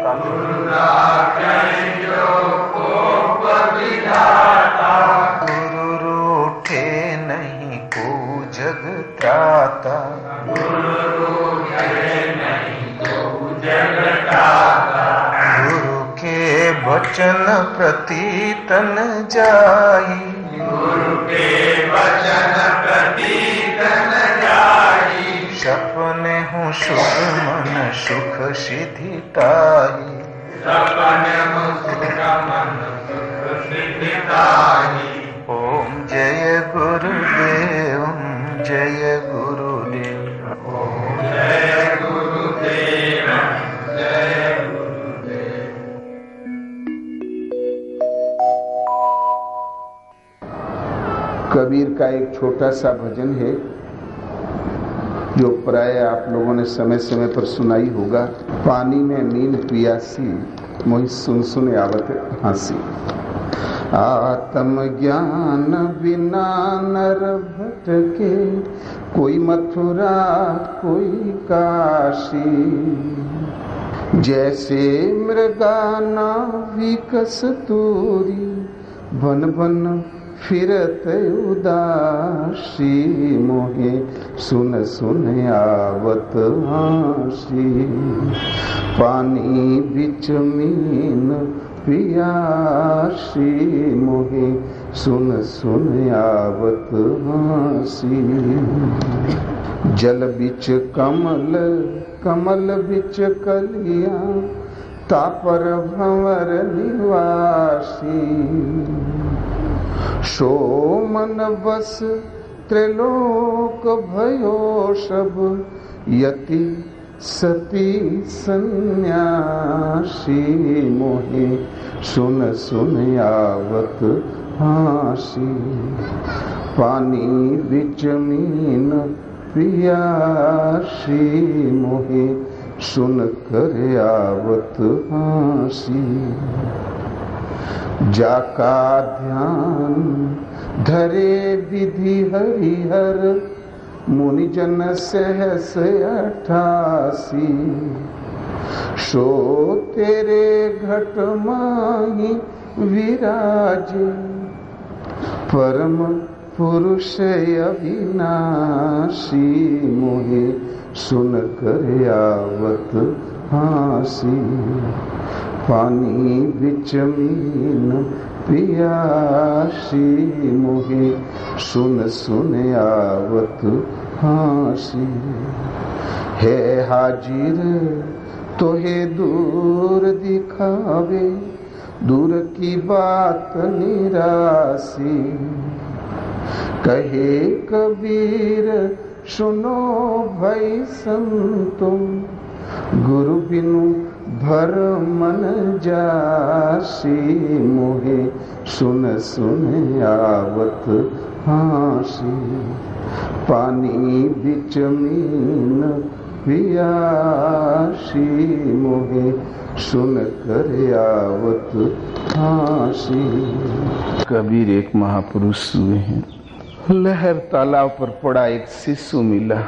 गुरु राखहि जो कोप विधाता। गुरु रूठे नहीं को जग त्राता। गुरु के वचन प्रति जाई सपने हूँ सुख मन सुख सिद्धि ताई ओम जय गुरुदेव जय गुरुदेव। कबीर का एक छोटा सा भजन है। जो प्राय आप लोगों ने समय समय पर सुनाई होगा, पानी में नींद पियासी, मोहि सुन सुन आवत हँसी। आत्म ज्ञान बिना नर भटके कोई मथुरा, कोई काशी। जैसे मृगाना विकस तूरी बन बन फिरत उदासी मोहे, सुन सुन आवत हासी पानी बिच मीन पियासी मोहे, सुन सुन आवत हासी जल बिच कमल कमल बिच कलिया, तापर भंवर निवासी। सो मन बस त्रिलोक भयो सब यति सती सन्यासी मोहे। सुन सुन आवत हासी। पानी बिच मीन पियासी मोहे। सुन कर आवत हासी। जाका ध्यान धरे विधि हरिहर, मुनिजन सहस अठासी। सो तेरे घट माही विराज, परम पुरुष अविनाशी मोहे सुन कर आवत हासी। पानी बिच मीन पियासी मुहे। सुन सुन आवत हासी। है हाजिर, तोहे दूर दिखावे। दूर की बात निरासी। कहे कबीर, सुनो भाई संतुम। गुरु बिनु भर मन जासी मोहे, सुन सुन आवत हासी। पानी बिच मीन पियासी मोहे, सुन कर आवत हासी। कबीर एक महापुरुष हुए हैं। लहर तालाब पर पड़ा एक शिशु मिला।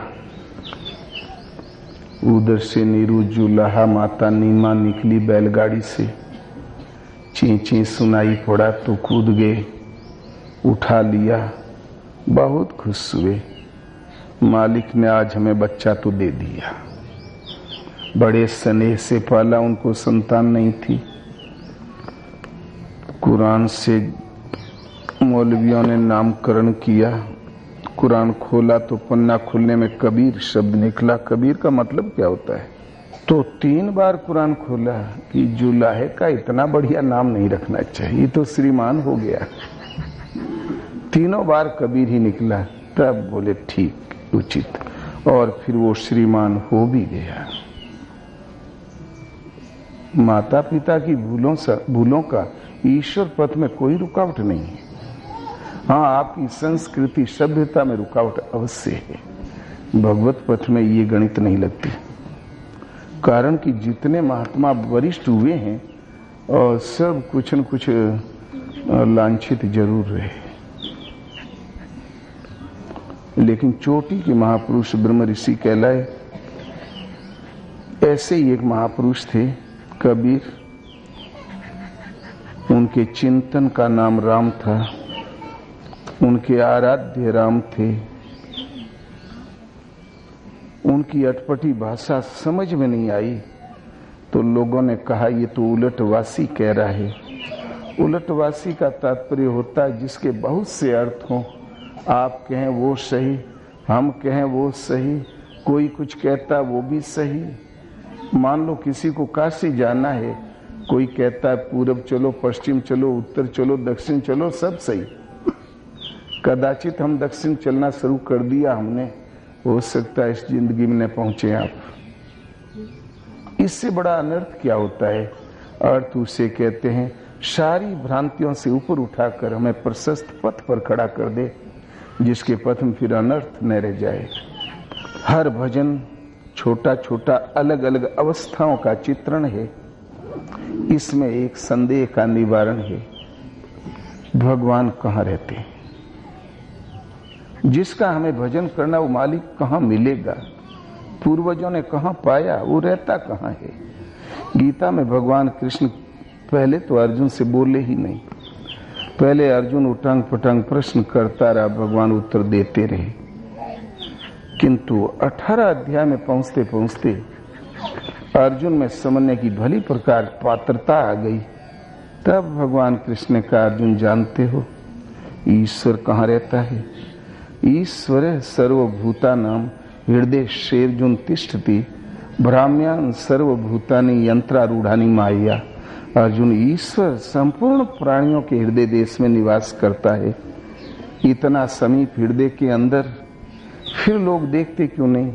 उधर से नीरू जुलाहा माता नीमा निकली बैलगाड़ी से। ची ची सुनाई पड़ा तो कूद गए, उठा लिया, बहुत खुश हुए। मालिक ने आज हमें बच्चा तो दे दिया। बड़े स्नेह से पाला, उनको संतान नहीं थी। कुरान से मौलवियों ने नामकरण किया। कुरान खोला तो पन्ना खुलने में कबीर शब्द निकला। कबीर का मतलब क्या होता है? तो तीन बार कुरान खोला कि जुलाहे का इतना बढ़िया नाम नहीं रखना चाहिए। तो श्रीमान हो गया। तीनों बार कबीर ही निकला। तब बोले, ठीक, उचित। और फिर वो श्रीमान हो भी गया। माता पिता की भूलों से, भूलों का ईश्वर पथ में कोई रुकावट नहीं है। हाँ आपकी संस्कृति, सभ्यता में रुकावट अवश्य है। भगवत पथ में ये गणित नहीं लगती। कारण कि जितने महात्मा वरिष्ठ हुए हैं, और सब कुछ न कुछ लांछित ज़रूर रहे। लेकिन चोटी के महापुरुष ब्रह्म ऋषि कहलाए। ऐसे ही एक महापुरुष थे, कबीर। उनके चिंतन का नाम राम था। उनके आराध्य राम थे। उनकी अटपटी भाषा समझ में नहीं आई। तो लोगों ने कहा, ये तो उलटवासी कह रहा है। उलटवासी का तात्पर्य होता है, जिसके बहुत से अर्थ हों। आप कहें वो सही, हम कहें वो सही, कोई कुछ कहता वो भी सही। मान लो किसी को काशी जाना है, कोई कहता है, पूरब चलो, पश्चिम चलो, उत्तर चलो, दक्षिण चलो, सब सही। कदाचित हम दक्षिण चलना शुरू कर दिया हमने। हो सकता है इस ज़िंदगी में न पहुँचे आप। इससे बड़ा अनर्थ क्या होता है? अर्थ उसे कहते हैं, सारी भ्रांतियों से ऊपर उठाकर हमें प्रशस्त पथ पर खड़ा कर दे, जिसके पथ में फिर अनर्थ न रह जाए। हर भजन छोटा छोटा अलग अलग अवस्थाओं का चित्रण है। इसमें एक संदेह का निवारण है। भगवान कहाँ रहते हैं? जिसका हमें भजन करना, वो मालिक कहाँ मिलेगा? पूर्वजों ने कहा पाया? वो रहता कहाँ है? गीता में भगवान कृष्ण पहले तो अर्जुन से बोले ही नहीं। पहले अर्जुन उटंग पटंग प्रश्न करता रहा, भगवान उत्तर देते रहे। किंतु अठारह अध्याय में पहुँचते पहुँचते अर्जुन में समझने की भली प्रकार पात्रता आ गई। तब भगवान कृष्ण का अर्जुन, जानते हो, ईश्वर कहाँ रहता है? ईश्वर सर्वभूता नाम हृदय शेर शेरजुन तिष्ठति, ब्राह्म्यान सर्वभूतानि यंत्रारूढ़ानी माया। अर्जुन ईश्वर संपूर्ण प्राणियों के हृदय देश में निवास करता है। इतना समीप हृदय के अंदर फिर लोग देखते क्यों नहीं?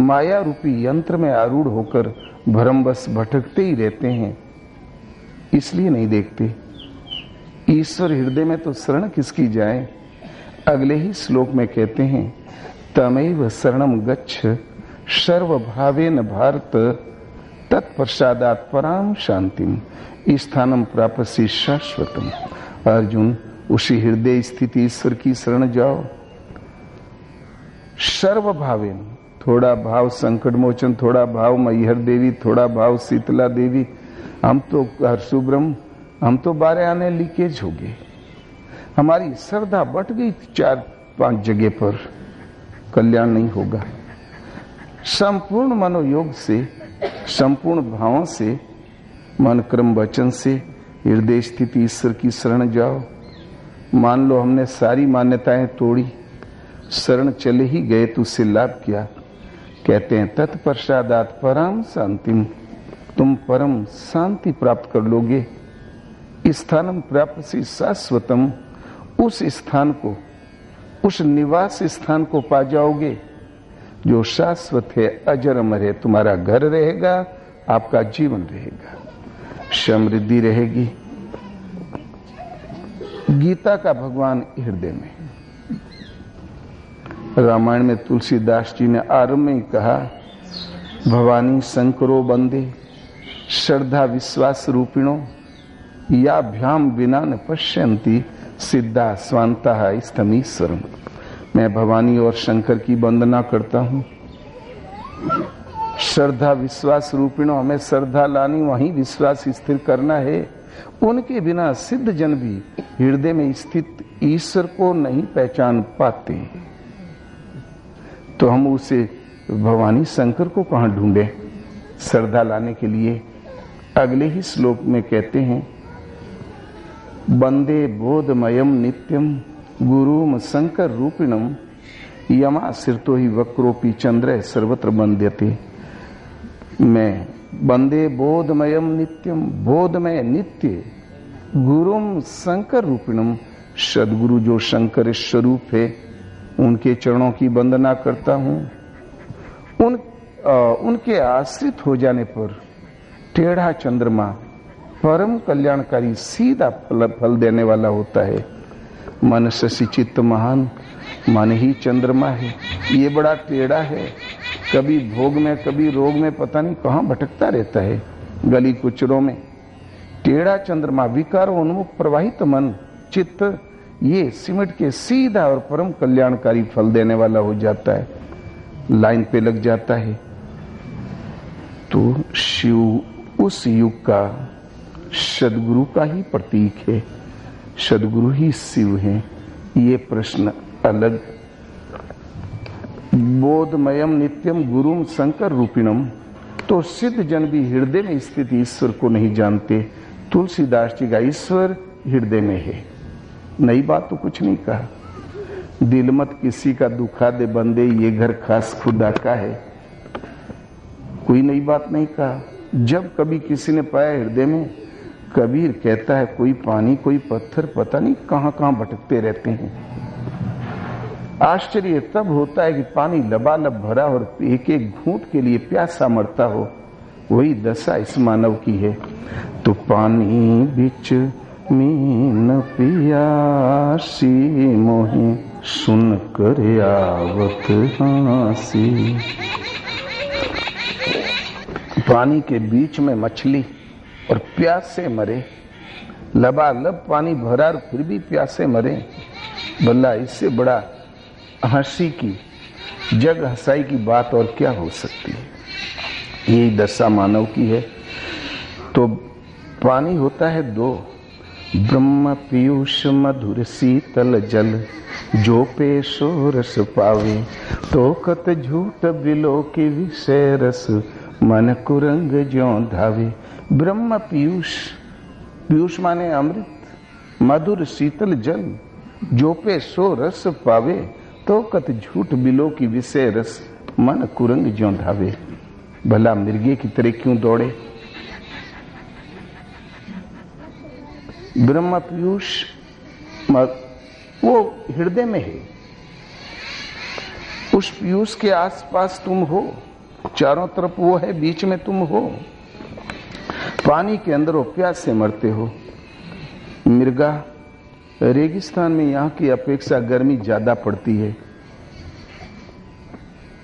माया रूपी यंत्र में आरूढ़ होकर भ्रमबस भटकते ही रहते हैं। इसलिए नहीं देखते। ईश्वर हृदय में तो शरण किसकी जाए? अगले ही श्लोक में कहते हैं, तमेव शरणम गच्छ, सर्वभावेन भारत तत्पश्चात पराम शांतिम स्थानम प्राप्त शाश्वतम। अर्जुन उसी हृदय स्थिति ईश्वर की शरण जाओ। सर्वभावेन, थोड़ा भाव संकट मोचन, थोड़ा भाव मैहर देवी, थोड़ा भाव शीतला देवी। हम तो हर्षुब्रह्म हम तो बारे आने लीकेज हो गए। हमारी श्रद्धा बट गई चार पाँच जगह पर। कल्याण नहीं होगा। संपूर्ण मनोयोग से, संपूर्ण भावों से, मन क्रम वचन से, हृदय स्थिति ईश्वर की शरण जाओ। मान लो हमने सारी मान्यताएँ तोड़ी, शरण चले ही गए तो उससे लाभ किया? कहते हैं तत्प्रसादात परम शांतिम, तुम परम शांति प्राप्त कर लोगे। स्थानम प्राप्त से शाश्वतम। उस स्थान को, उस निवास स्थान को पा जाओगे, जो शाश्वत है अजर अमर है, तुम्हारा घर रहेगा, आपका जीवन रहेगा। समृद्धि रहेगी। गीता का भगवान हृदय में रामायण में तुलसीदास जी ने आरंभ में कहा, भवानी शंकरो बंदे श्रद्धा विश्वास रूपिणो या भ्याम बिना न पश्यंती सिद्धा स्वांता स्तमीश्वरम मैं भवानी और शंकर की वंदना करता हूँ। श्रद्धा विश्वास रूपिणो, हमें श्रद्धा लानी, वहीं विश्वास स्थिर करना है। उनके बिना सिद्ध जन भी हृदय में स्थित ईश्वर को नहीं पहचान पाते। तो हम उसे भवानी शंकर को कहा ढूंढे? श्रद्धा लाने के लिए अगले ही श्लोक में कहते हैं बंदे बोधमयम नित्यम, गुरुम शंकर रूपिणम। यमा सिरतो ही वक्रोपी चंद्र सर्वत्र बंद्यते। मैं, बंदे बोधमयम नित्यम, बोधमय नित्य। गुरुम शंकर रूपिणम, सदगुरु जो शंकर स्वरूप है, उनके चरणों की वंदना करता हूँ। उनके आश्रित हो जाने पर टेढ़ा चंद्रमा परम कल्याणकारी सीधा फल फल देने वाला होता है। मन शशि चित्त महान, मन ही चंद्रमा है। ये बड़ा टेढ़ा है। कभी भोग में, कभी रोग में पता नहीं कहाँ भटकता रहता है। गली कुचरों में। टेढ़ा चंद्रमा, विकार उन्मुख प्रवाहित मन, चित्त, ये सिमट के सीधा और परम कल्याणकारी फल देने वाला हो जाता है। लाइन पे लग जाता है। तो शिव, उस युग का सदगुरु का ही प्रतीक है। सदगुरु ही शिव है। ये प्रश्न अलग। बोधमयम नित्यम गुरुम शंकर रूपिणम। तो सिद्ध जन भी हृदय में स्थित ईश्वर को नहीं जानते। तुलसीदास जी का ईश्वर हृदय में है। नई बात तो कुछ नहीं कहा। दिल मत किसी का दुखा दे बंदे, ये घर खास खुदा का है। कोई नई बात नहीं कहा। जब कभी किसी ने पाया हृदय में कबीर कहता है, कोई पानी, कोई पत्थर, पता नहीं कहाँ कहाँ भटकते रहते हैं। आश्चर्य तब होता है कि पानी लबालब भरा और एक एक घूंट के लिए प्यासा मरता हो। वही दशा इस मानव की है। तो पानी बिच मीन पियासी मोहे, सुन कर आवत हासी। पानी के बीच में मछली और प्यास से मरे। लबालब पानी भरा और फिर भी प्यासे मरे। बल्ला, इससे बड़ा हँसी की, जग हंसाई की बात और क्या हो सकती है? यही दशा मानव की है। तो पानी होता है दो। ब्रह्म, पीयूष, मधुर, शीतल, जल। जो पेशो रस पावे। तो कत झूठ बिलो की विषय रस। मन कुरंग ज्यो धावे। ब्रह्म पीयूष पीयूष माने अमृत, मधुर शीतल जल, जो पे सो रस पावे तो कत झूठ बिलो की विषय रस, मन कुरंग ज्यो धावे भला मिर्गे की तरह क्यों दौड़े? ब्रह्म पीयूष वो हृदय में है। उस पीयूष के आसपास तुम हो, चारों तरफ़ वो है, बीच में तुम हो। पानी के अंदर वो प्यास से मरते हो। मिर्गा, रेगिस्तान में यहाँ की अपेक्षा गर्मी ज़्यादा पड़ती है।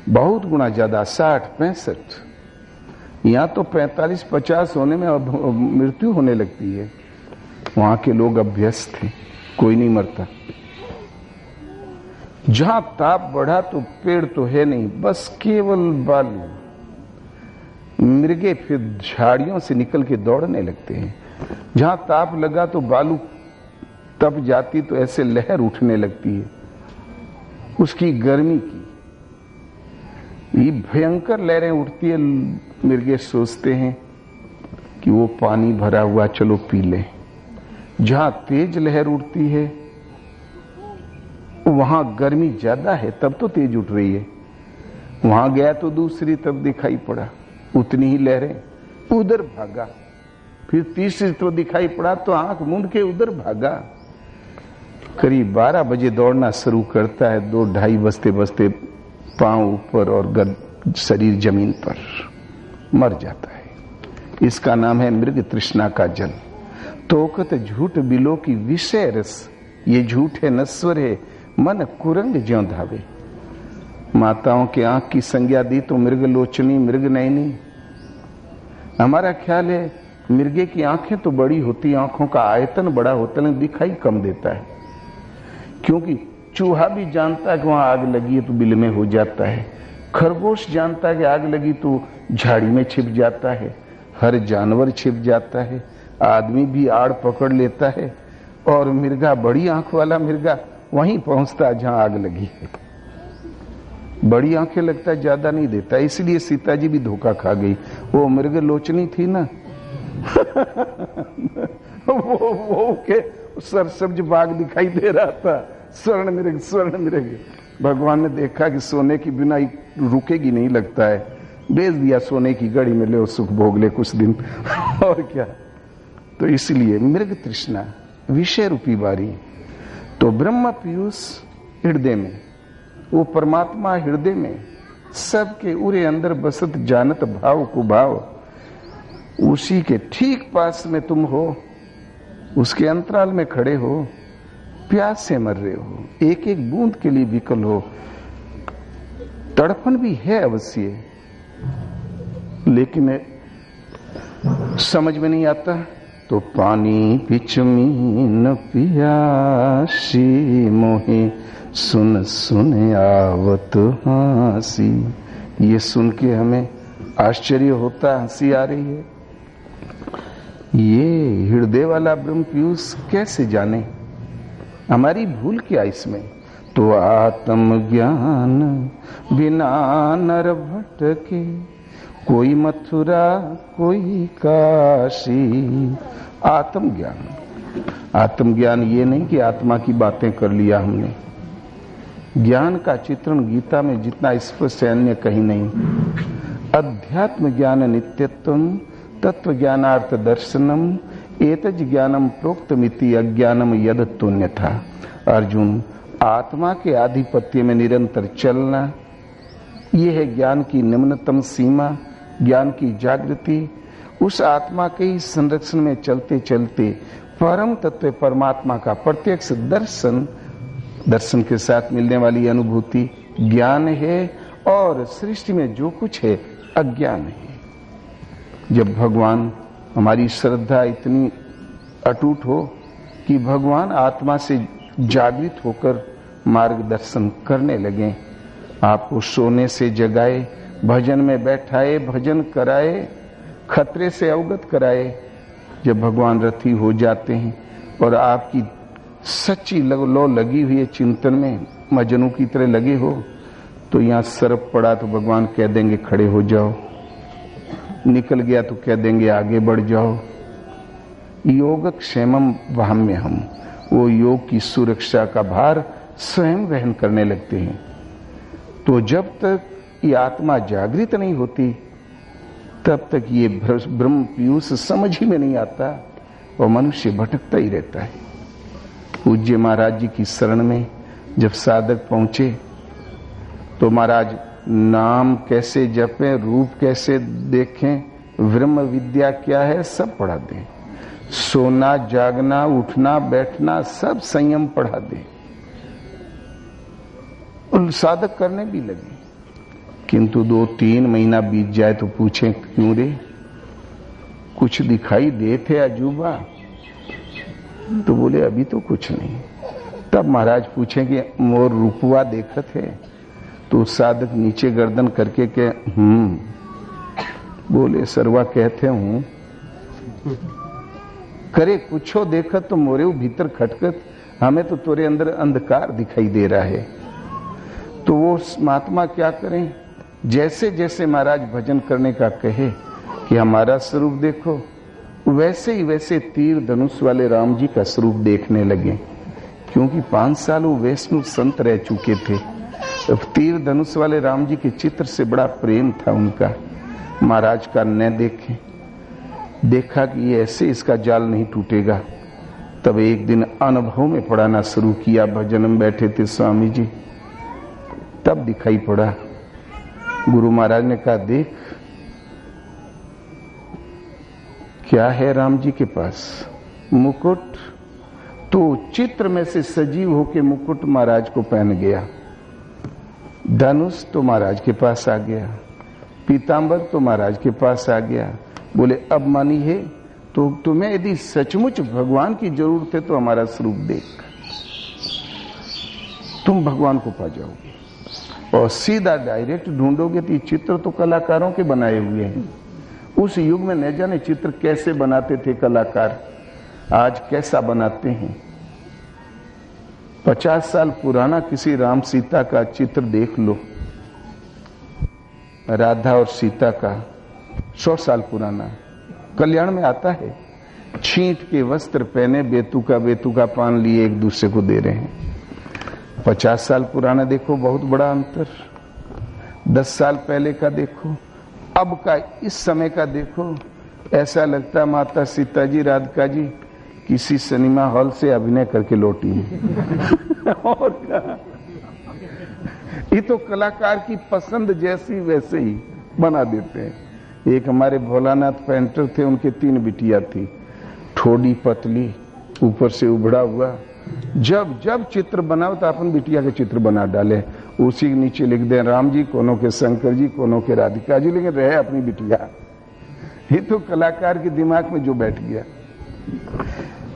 बहुत गुना ज़्यादा, साठ, पैंसठ। यहाँ तो पैंतालीस, पचास होने में अब मृत्यु होने लगती है। वहाँ के लोग अभ्यस्त थे कोई नहीं मरता। जहाँ ताप बढ़ा तो पेड़ तो है नहीं, बस केवल बालू। मृगे फिर झाड़ियों से निकल के दौड़ने लगते हैं। जहाँ ताप लगा तो बालू तप जाती तो ऐसे लहर उठने लगती है। उसकी गर्मी की ये भयंकर लहरें उठती है। मृगे सोचते हैं कि वो पानी भरा हुआ, चलो पी ले। जहाँ तेज लहर उठती है, वहाँ गर्मी ज़्यादा है, तब तो तेज उठ रही है। वहाँ गया तो दूसरी, तब दिखाई पड़ा। उतनी ही लहरें। उधर भागा। फिर तीसरी तो दिखाई पड़ा तो आँख मूंद के उधर भागा। करीब बारह बजे दौड़ना शुरू करता है दो ढाई बजते बजते पाँव ऊपर और गद शरीर ज़मीन पर मर जाता है। इसका नाम है मृग तृष्णा का जल। तोकत झूठ बिलो की विषय रस। ये झूठ है नस्वर है, मन कुरंग ज्यो धावे। माताओं की आँख की संज्ञा दी तो मृग लोचनी, मृग नैनी हमारा ख्याल है, मृगे की आँखें तो बड़ी होती, आँखों का आयतन बड़ा होता, लेकिन दिखाई कम देता है। क्योंकि चूहा भी जानता है कि वहाँ आग लगी है तो बिल में हो जाता है। खरगोश जानता है कि आग लगी तो झाड़ी में छिप जाता है। हर जानवर छिप जाता है। आदमी भी आड़ पकड़ लेता है। और मिर्गा बड़ी आँख वाला मिर्गा वहीं पहुँचता है जहाँ आग लगी है। बड़ी आँखें लगता है, ज़्यादा नहीं देता। इसलिए सीता जी भी धोखा खा गई। वो मृग लोचनी थी ना? वो वो के सरसब्ज बाग दिखाई दे रहा था। स्वर्ण मृग स्वर्ण मृग। भगवान ने देखा कि सोने की बिना रुकेगी नहीं, लगता है। बेच दिया सोने की गड़ी में, ले सुख भोग ले कुछ दिन। और क्या? तो इसलिए मृग तृष्णा, विषय रूपी बारी। तो ब्रह्म पीयूष हृदय में वो परमात्मा हृदय में सबके उरे अंदर बसत जानत भाव को भाव उसी के ठीक पास में तुम हो, उसके अंतराल में खड़े हो, प्यास से मर रहे हो एक एक बूंद के लिए विकल हो। तड़पन भी है अवश्य, लेकिन समझ में नहीं आता तो पानी पिचमीन पियासी मोहे। सुन सुन आवत हँसी। ये सुन के हमें आश्चर्य होता, हँसी आ रही है। ये हृदय वाला ब्रह्म पीयूष कैसे जाने? हमारी भूल क्या इसमें? तो आत्म ज्ञान बिना नर भटके, कोई मथुरा, कोई काशी। आत्मज्ञान आत्मज्ञान ये नहीं कि आत्मा की बातें कर लिया हमने। ज्ञान का चित्रण गीता में जितना स्पष्ट अन्य कहीं नहीं। अध्यात्म ज्ञान नित्यत्व, तत्व ज्ञानार्थ दर्शनम, एतज ज्ञानम प्रोक्तमिति अज्ञानम यद तुण्य था अर्जुन, आत्मा के आधिपत्य में निरंतर चलना यह है ज्ञान की निम्नतम सीमा, ज्ञान की जागृति। उस आत्मा के ही संरक्षण में चलते चलते परम तत्व परमात्मा का प्रत्यक्ष दर्शन दर्शन के साथ मिलने वाली अनुभूति ज्ञान है और सृष्टि में जो कुछ है, अज्ञान है। जब भगवान हमारी श्रद्धा इतनी अटूट हो कि भगवान आत्मा से जागृत होकर मार्गदर्शन करने लगे, आपको सोने से जगाए, भजन में बैठाए, भजन कराए, खतरे से अवगत कराए, जब भगवान रथी हो जाते हैं और आपकी सच्ची लग, लो लगी हुई है चिंतन में मजनू की तरह लगे हो तो यहाँ सरप पड़ा तो भगवान कह देंगे खड़े हो जाओ। निकल गया तो कह देंगे आगे बढ़ जाओ। योग क्षेमम वाम्य हम वो योग की सुरक्षा का भार स्वयं वहन करने लगते हैं। तो जब तक ये आत्मा जागृत नहीं होती तब तक ये ब्रह्म पीयूष समझ ही में नहीं आता और मनुष्य भटकता ही रहता है। पूज्य महाराज जी की शरण में जब साधक पहुँचे तो महाराज नाम कैसे जपें, रूप कैसे देखें, ब्रह्म विद्या क्या है, सब पढ़ा दें। सोना, जागना, उठना, बैठना, सब संयम पढ़ा दें। साधक करने भी लगे। किंतु दो तीन महीना बीत जाए तो पूछे, क्यों रे? कुछ दिखाई दे थे अजूबा? तो बोले, अभी तो कुछ नहीं। तब महाराज पूछे कि, मोर रूपवा देखत है? तो साधक नीचे गर्दन करके के हम्म। बोले, सरवा कहते हूँ, करे कुछो देखत तो मोरे भीतर खटकत, हमें तो तोरे अंदर अंधकार दिखाई दे रहा है। तो वो महात्मा क्या करें? जैसे जैसे महाराज भजन करने का कहे कि, हमारा स्वरूप देखो वैसे ही वैसे तीर धनुष वाले राम जी का स्वरूप देखने लगे, क्योंकि पाँच साल वो वैष्णु संत रह चुके थे। तो तीर धनुष वाले राम जी के चित्र से बड़ा प्रेम था उनका। महाराज का न देखे। देखा कि ये ऐसे इसका जाल नहीं टूटेगा। तब एक दिन अनुभव में पढ़ाना शुरू किया, भजन में बैठे थे स्वामी जी। तब दिखाई पड़ा। गुरु महाराज ने कहा, देख क्या है राम जी के पास? मुकुट? तो चित्र में से सजीव होके मुकुट महाराज को पहन गया। धनुष तो महाराज के पास आ गया। पीताम्बर तो महाराज के पास आ गया। बोले, अब मानी है तो तुम्हें यदि सचमुच भगवान की ज़रूरत है तो हमारा स्वरूप देख। तुम भगवान को पा जाओगे और सीधा डायरेक्ट ढूंढोगे तो ये चित्र तो कलाकारों के बनाए हुए हैं। उस युग में न जाने चित्र कैसे बनाते थे कलाकार, आज कैसा बनाते हैं? पचास साल पुराना किसी राम सीता का चित्र देख लो। राधा और सीता का, सौ साल पुराना। कल्याण में आता है। छींट के वस्त्र पहने बेतुका बेतुका पान लिए एक दूसरे को दे रहे हैं। पचास साल पुराना देखो, बहुत बड़ा अंतर। दस साल पहले का देखो अब का इस समय का देखो, ऐसा लगता माता सीता जी राधिका जी, किसी सिनेमा हॉल से अभिनय करके लौटी है। और क्या? ये तो कलाकार की पसंद जैसी वैसे ही बना देते हैं। एक हमारे भोलानाथ पेंटर थे, उनके तीन बिटिया थी। ठोडी पतली, ऊपर से उभड़ा हुआ। जब जब चित्र बनाओ तो अपन बिटिया के चित्र बना डाले। उसी के नीचे लिख दे, राम जी, कोनों के शंकर जी, कोनों के राधिका जी, लेकिन रहे अपनी बिटिया। ये तो कलाकार के दिमाग में जो बैठ गया।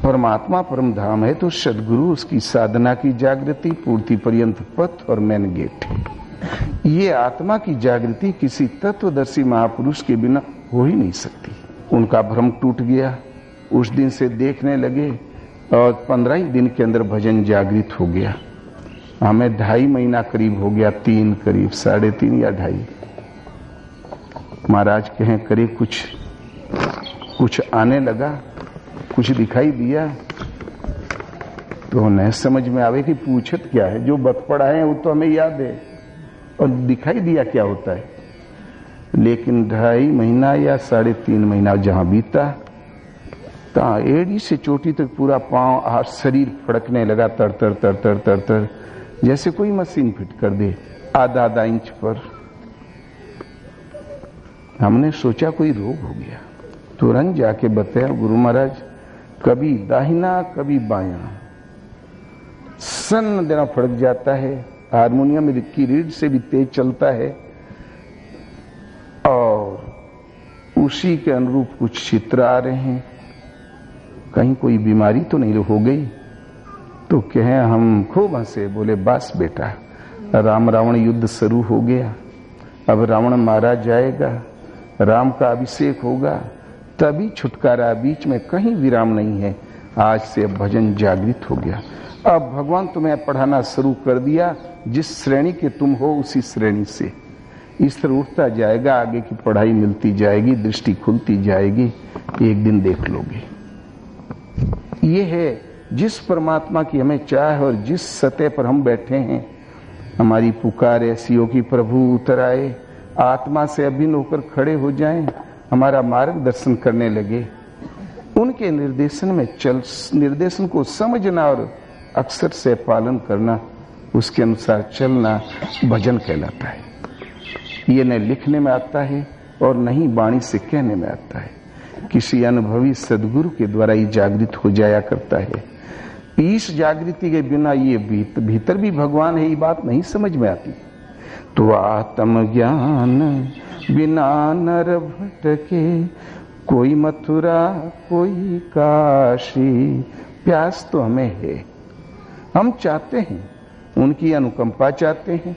परमात्मा परम धाम है तो सदगुरु उसकी साधना की जागृति, पूर्ति पर्यंत पथ और मैन गेट ये आत्मा की जागृति किसी तत्वदर्शी महापुरुष के बिना हो ही नहीं सकती। उनका भ्रम टूट गया, उस दिन से देखने लगे और पंद्रह दिन के अंदर भजन जागृत हो गया। हमें ढाई महीना करीब हो गया, तीन करीब, साढ़े तीन या ढाई। महाराज कहें करे कुछ कुछ आने लगा, कुछ दिखाई दिया। तो उन्हें समझ में आवे कि पूछत क्या है? जो बत पड़ा है, वो तो हमें याद है। और दिखाई दिया क्या होता है? लेकिन ढाई महीना या साढ़े तीन महीना जहाँ बीता ता एड़ी से चोटी तक पूरा पाँव और शरीर फड़कने लगा, तर तर तर तर तर तर। जैसे कोई मशीन फिट कर दे आधा आधा इंच पर। हमने सोचा कोई रोग हो गया। तुरंत जाके बताया, गुरु महाराज, कभी दाहिना, कभी बाया। सन्न देना फड़क जाता है, हारमोनियम की रीड से भी तेज चलता है, और उसी के अनुरूप कुछ चित्र आ रहे हैं। कहीं कोई बीमारी तो नहीं हो गई? तो कहे, हम खूब हंसे। बोले, बस बेटा, राम रावण युद्ध शुरू हो गया। अब रावण मारा जाएगा, राम का अभिषेक होगा। तभी छुटकारा बीच में कहीं विराम नहीं है। आज से भजन जागृत हो गया। अब भगवान तुम्हें पढ़ाना शुरू कर दिया। जिस श्रेणी के तुम हो, उसी श्रेणी से। इस तरह उठता जाएगा, आगे की पढ़ाई मिलती जाएगी, दृष्टि खुलती जाएगी। एक दिन देख लोगे। ये है जिस परमात्मा की हमें चाह और जिस सतह पर हम बैठे हैं, हमारी पुकार, ऐसी हो कि प्रभु उतर आए। आत्मा से अभिन्न होकर खड़े हो जाएँ, हमारा मार्गदर्शन करने लगे। उनके निर्देशन में चल, निर्देशन को समझना और अक्सर से पालन करना, उसके अनुसार चलना भजन कहलाता है। ये न लिखने में आता है और नहीं वाणी से कहने में आता है। किसी अनुभवी सदगुरु के द्वारा ही जागृत हो जाया करता है। इस जागृति के बिना ये भीत, भीतर भी भगवान है ये बात नहीं समझ में आती। तो आत्म ज्ञान बिना नर भटके कोई मथुरा कोई काशी प्यास तो हमें है। हम चाहते हैं उनकी अनुकंपा चाहते हैं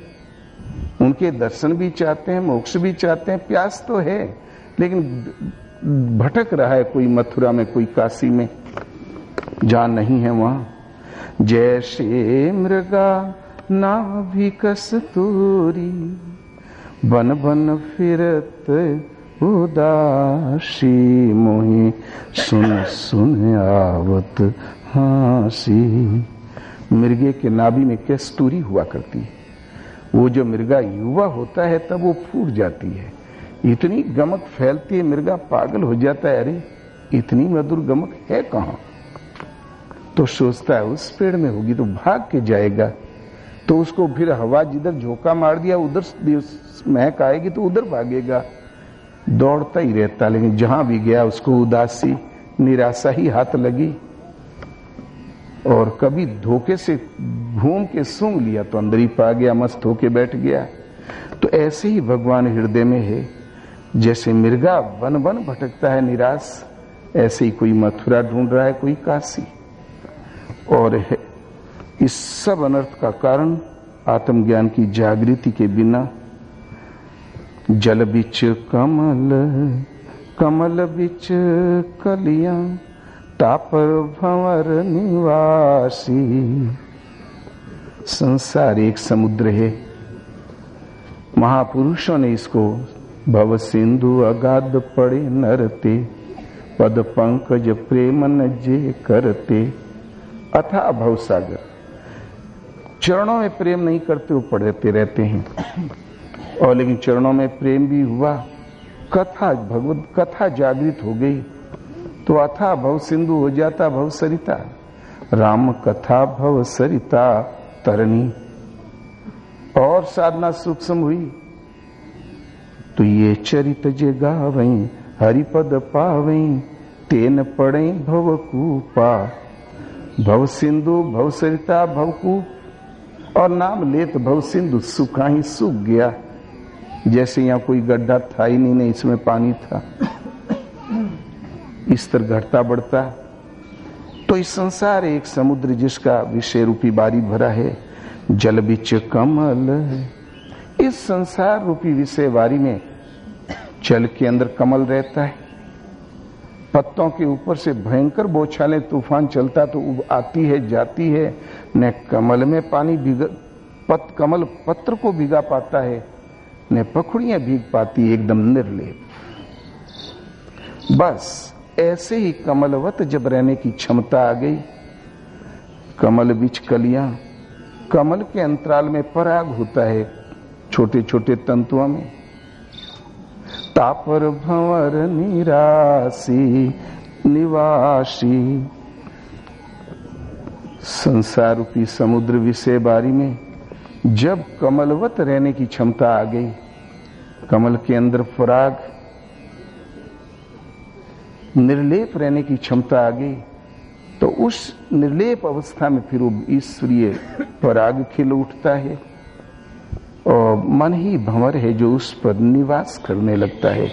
उनके दर्शन भी चाहते हैं मोक्ष भी चाहते हैं प्यास तो है लेकिन भटक रहा है कोई मथुरा में, कोई काशी में। जहाँ नहीं है वहाँ। जैसे मृगा ना भी कस्तूरी बन बन फिरत उदासी मोही, सुन सुन आवत हासी। मिर्गे के नाभि में कस्तूरी हुआ करती है। वो जो मृगा युवा होता है, तब वो फूट जाती है। इतनी गमक फैलती है मिर्गा पागल हो जाता है, अरे, इतनी मधुर गमक है कहाँ? तो सोचता है, उस पेड़ में होगी तो भाग के जाएगा। तो उसको फिर हवा जिधर झोंका मार दिया, उधर महक आएगी तो उधर भागेगा। दौड़ता ही रहता, लेकिन जहाँ भी गया, उसको उदासी, निराशा ही हाथ लगी। और कभी धोखे से घूम के सूंघ लिया तो अंदर ही पा गया, मस्त होके बैठ गया। तो ऐसे ही भगवान हृदय में है। जैसे मिर्गा वन वन भटकता है निराश, ऐसे ही कोई मथुरा ढूंढ रहा है कोई काशी। और इस सब अनर्थ का कारण आत्मज्ञान की जागृति के बिना। जल बिच कमल कमल बिच कलिया, तापर भंवर निवासी। संसार एक समुद्र है। महापुरुषों ने इसको भव सिंधु अगाध पड़े नरते, पद पंकज प्रेम जे करते। अथा भवसागर, चरणों में प्रेम नहीं करते, वो पढ़ते रहते हैं। और लेकिन चरणों में प्रेम भी हुआ, कथा भगवत कथा जागृत हो गई तो अथा भव सिंधु हो जाता भव सरिता राम कथा भव सरिता तरनी और साधना सूक्ष्म हुई तो ये चरित जे गावई हरिपद पावई तेन पड़े भवकूपा। भव सिंधु भव सरिता भवकूप और नाम लेत भव सिंधु सुखा ही सूख गया। जैसे यहाँ कोई गड्ढा था ही नहीं, नहीं इसमें पानी था। इस तरह घटता बढ़ता। तो इस संसार एक समुद्र जिसका विषय रूपी बारी भरा है जल बिच कमल इस संसार रूपी विषय बारी में जल के अंदर कमल रहता है। पत्तों के ऊपर से भयंकर बोछाले तूफ़ान चलता तो आती है, जाती है। न कमल में पानी भिग पत कमल पत्र को भिगा पाता है, न पखुड़ियाँ भीग पाती, एकदम निर्लेप। बस ऐसे ही कमलवत जब रहने की क्षमता आ गई। कमल बीच कलियाँ, कमल के अंतराल में पराग होता है। छोटे छोटे तंतुओं में। तापर भंवर निरासी निवासी संसार रूपी समुद्र विषय बारी में जब कमलवत रहने की क्षमता आ गई, कमल के अंदर पराग निर्लेप रहने की क्षमता आ गई तो उस निर्लेप अवस्था में फिर वो ईश्वरीय पराग खिल उठता है। मन ही भंवर है जो उस पर निवास करने लगता है।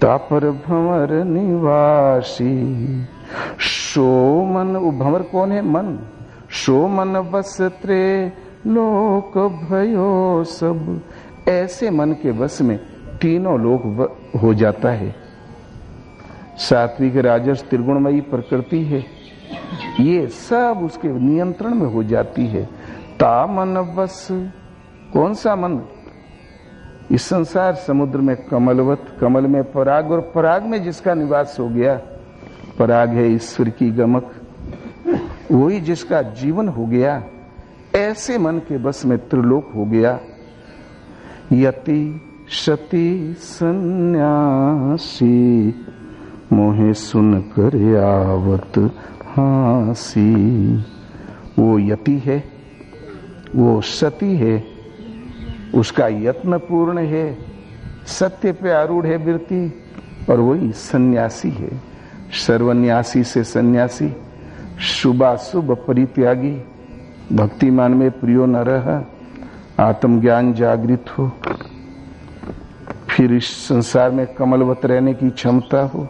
तापर भंवर निवासी, शो मन भंवर कौन है? मन। शो मन बस त्रे लोक भयो सब। ऐसे मन के बस में तीनों लोक हो जाता है। सात्विक राजस त्रिगुणमयी प्रकृति है। ये सब उसके नियंत्रण में हो जाती है। ता मन बस। कौन सा मन? इस संसार समुद्र में कमलवत, कमल में पराग, और पराग में जिसका निवास हो गया, पराग है ईश्वर की गमक। वही जिसका जीवन हो गया, ऐसे मन के बस में त्रिलोक हो गया। यति सती सन्यासी, मोहे सुन कर आवत हासी। वो यति है। वो सती है, उसका यत्न पूर्ण है, सत्य पे आरूढ़ है वृत्ति, और वही सन्यासी है। सर्वन्यासी से सन्यासी, शुभाशुभ परित्यागी, भक्तिमान में प्रियो न रह, आत्मज्ञान जागृत हो। फिर इस संसार में कमलवत रहने की क्षमता हो।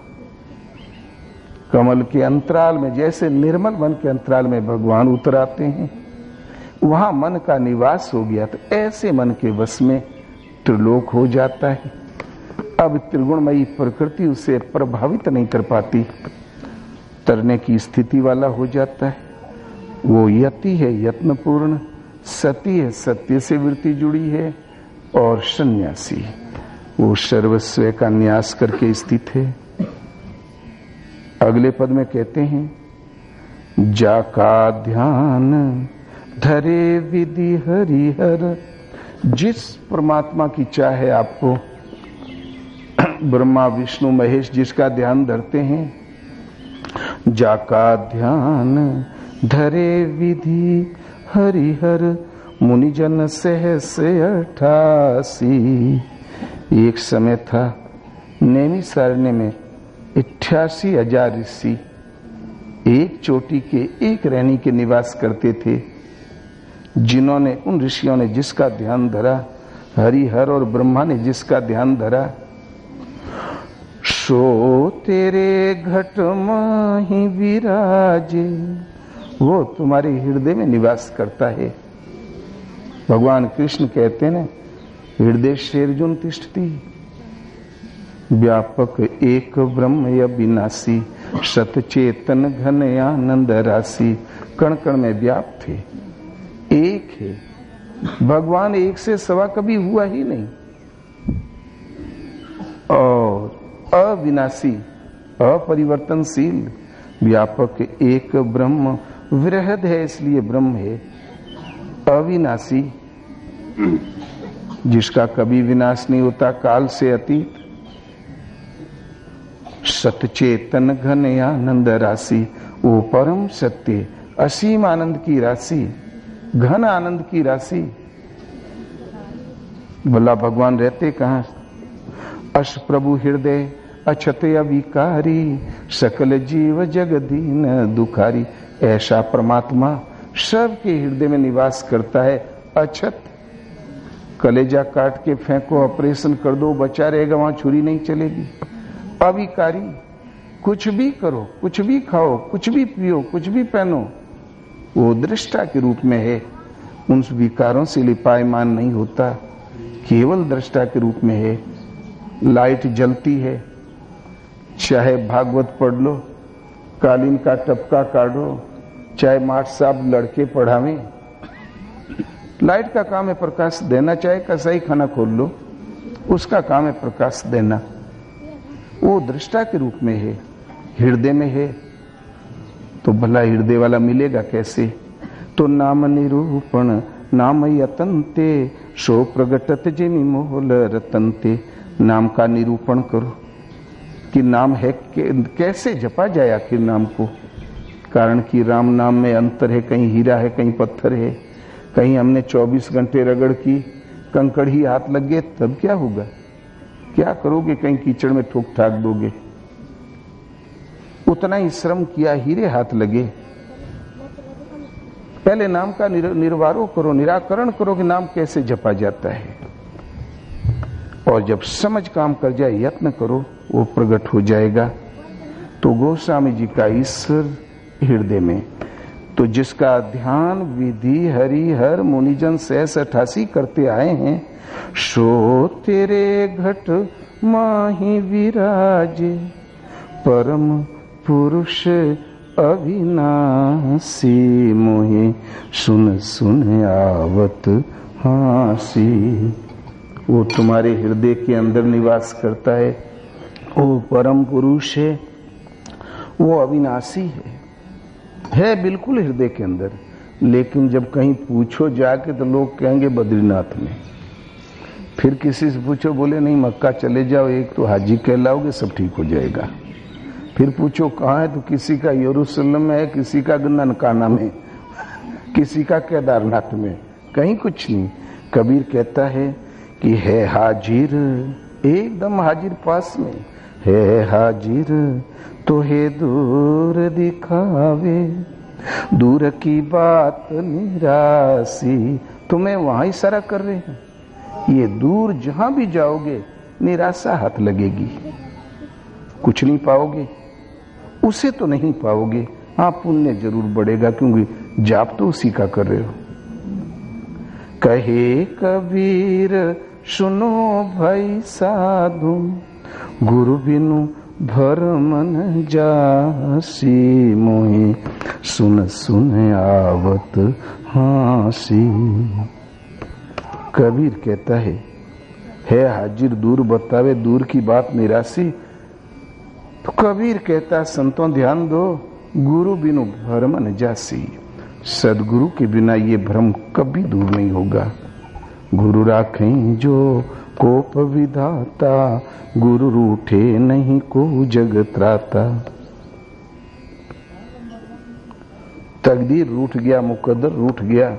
कमल के अंतराल में, जैसे निर्मल मन के अंतराल में भगवान उतर आते हैं वहाँ मन का निवास हो गया तो ऐसे मन के वश में त्रिलोक हो जाता है। अब त्रिगुणमयी प्रकृति उसे प्रभावित नहीं कर पाती। तरने की स्थिति वाला हो जाता है। वो यति है, यत्नपूर्ण, सती है, सत्य से वृत्ति जुड़ी है और सन्यासी वो सर्वस्व का न्यास करके स्थित है। अगले पद में कहते हैं, जाका ध्यान धरे विधि हरिहर। जिस परमात्मा की चाह आपको। ब्रह्मा, विष्णु, महेश जिसका ध्यान धरते हैं। जाका ध्यान धरे विधि हरिहर। मुनिजन सह से अठासी। एक समय था नेमी सारण्य में अठासी हज़ार ऋषि एक चोटी के एक रैनी के निवास करते थे। जिन्होंने, उन ऋषियों ने जिसका ध्यान धरा, हरिहर और ब्रह्मा ने जिसका ध्यान धरा, सो तेरे घट माही विराजे, वो तुम्हारे हृदय में निवास करता है। भगवान कृष्ण कहते ना हृदय शेरजुन तिष्ठती, व्यापक एक ब्रह्म या विनाशी सतचेतन घन आनंद राशि, कण कण में व्याप्त है। है भगवान एक से सवा कभी हुआ ही नहीं। और अविनाशी, अपरिवर्तनशील, व्यापक एक ब्रह्म, वृहद है इसलिए ब्रह्म है। अविनाशी, जिसका कभी विनाश नहीं होता, काल से अतीत। सतचेतन घन आनंद राशि, वो परम सत्य, असीम आनंद की राशि। घन आनंद की राशि। भला भगवान रहते कहा? अश प्रभु हृदय अछते अविकारी, सकल जीव जगदीन दुखारी। ऐसा परमात्मा सबके हृदय में निवास करता है। अछत, कलेजा काट के फेंको, ऑपरेशन कर दो, बचा रहेगा, वहाँ छुरी नहीं चलेगी। अविकारी, कुछ भी करो, कुछ भी खाओ, कुछ भी पियो, कुछ भी पहनो वो दृष्टा के रूप में है। उन विकारों से लिपायमान नहीं होता। केवल दृष्टा के रूप में है। लाइट जलती है। चाहे भागवत पढ़ लो, कालीन का टपका काटो चाहे माठ साहब लड़के पढ़ावे। लाइट का काम है प्रकाश देना, चाहे कसाई खाना खोल लो, उसका काम है प्रकाश देना। वो दृष्टा के रूप में है। हृदय में है। तो भला हृदय वाला मिलेगा कैसे? तो नाम निरूपण, नाम यतनते, शो प्रगटत जिमी मोहल रतनते। नाम का निरूपण करो कि नाम है कैसे जपा जाए आखिर नाम को? कारण कि राम नाम में अंतर है, कहीं हीरा है, कहीं पत्थर है। कहीं हमने 24 घंटे रगड़ की, कंकड़ ही हाथ लग गए, तब क्या होगा? क्या करोगे कहीं कीचड़ में ठोक ठाक दोगे? उतना ही श्रम किया हीरे हाथ लगे। पहले नाम का निर, निर्वारो करो निराकरण करो कि नाम कैसे जपा जाता है। और जब समझ काम कर जाए यत्न करो वो प्रकट हो जाएगा। तो गोस्वामी जी का ईश्वर हृदय में तो जिसका ध्यान विधि हरि हर मुनिजन सहस अठासी करते आए हैं सो तेरे घट माही विराजे परम पुरुष अविनाशी मोहे सुन सुन आवत हासी। वो तुम्हारे हृदय के अंदर निवास करता है। वो परम पुरुष है वो अविनाशी है। है बिल्कुल हृदय के अंदर, लेकिन जब कहीं पूछो जाके तो लोग कहेंगे बद्रीनाथ में। फिर किसी से पूछो, बोले, नहीं, मक्का चले जाओ, एक तो हाजी कहलाओगे, सब ठीक हो जाएगा। फिर पूछो, कहाँ है तो? किसी का यरूशलेम में है, किसी का ननकाना में? किसी का केदारनाथ में? कहीं कुछ नहीं। कबीर कहता है कि, है हाजिर, एकदम हाजिर पास में। है हाजिर तो हे दूर दिखावे। दूर की बात निराशी। तुम्हें वहाँ इशारा कर रहे हैं। ये दूर जहाँ भी जाओगे, निराशा हाथ लगेगी। कुछ नहीं पाओगे। उसे तो नहीं पाओगे। हाँ पुण्य ज़रूर बढ़ेगा, क्योंकि जाप तो उसी का कर रहे हो। कहे कबीर, सुनो भाई साधु, गुरु बिनु भर मन जासी मोहे, सुन सुन आवत हासी। कबीर कहता है है हाजिर दूर बतावे, दूर की बात निराशी तो कबीर कहता संतों, ध्यान दो, गुरु बिनु भ्रम जासी। सदगुरु के बिना ये भ्रम कभी दूर नहीं होगा। गुरु राखें जो कोप विधाता, गुरु रूठे नहीं को जगत राता तकदीर रूठ गया, मुकद्दर रूठ गया,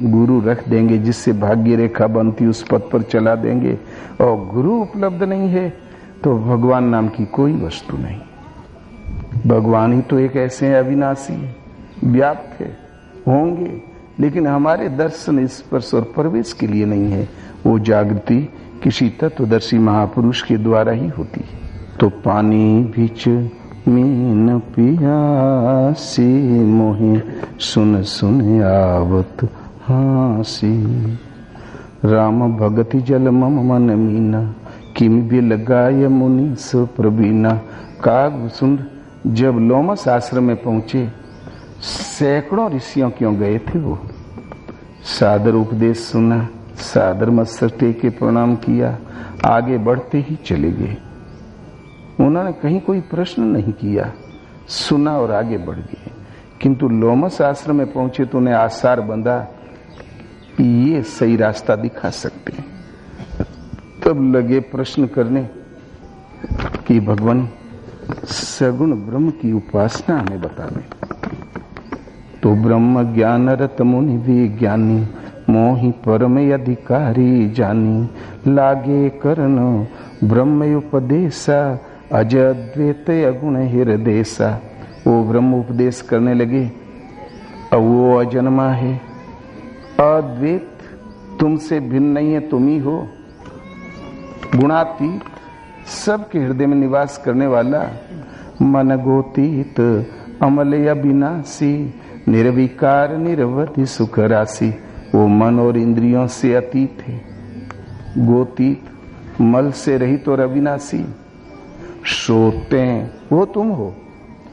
गुरु रख देंगे, जिससे भाग्य रेखा बनती उस पद पर चला देंगे। और गुरु उपलब्ध नहीं है तो भगवान नाम की कोई वस्तु नहीं। भगवान ही तो एक ऐसे अविनाशी, व्याप्त है, होंगे, लेकिन हमारे दर्शन स्पर्श और प्रवेश के लिए नहीं है। वो जागृति किसी तत्वदर्शी महापुरुष के द्वारा ही होती है। तो पानी बीच मीन पियासी मोहे, सुन सुन आवत हासी। राम भगति जल मम मन मीना। किम भी लगाय मुनि प्रवीणा। काग सुन जब लोमस आश्रम में पहुँचे, सैकड़ों ऋषियों क्यों गए थे वो? सादर उपदेश सुना, सादर मत्सर के प्रणाम किया, आगे बढ़ते ही चले गए। उन्होंने कहीं कोई प्रश्न नहीं किया, सुना और आगे बढ़ गए। किंतु लोमस आश्रम में पहुँचे तो उन्हें आसार बंधा, ये सही रास्ता दिखा सकते हैं। तब लगे प्रश्न करने कि भगवान सगुण ब्रह्म की उपासना हमें बता दें तो ब्रह्म ज्ञान रत मुनि भी ज्ञानी, मोहि परम अधिकारी जानी। लागे करन ब्रह्म उपदेशा अज अद्वैत अगुण हृदयसा वो ब्रह्म उपदेश करने लगे, अब वो अजन्मा है। अद्वैत, तुमसे भिन्न नहीं है, तुम ही हो। गुणातीत सबके हृदय में निवास करने वाला मन गोतीत, अमल अविनाशी निर्विकार, निरवधि सुख राशि वो मन और इंद्रियों से अतीत है। गोतीत, मल से रहित और अविनाशी। सोते वो तुम हो।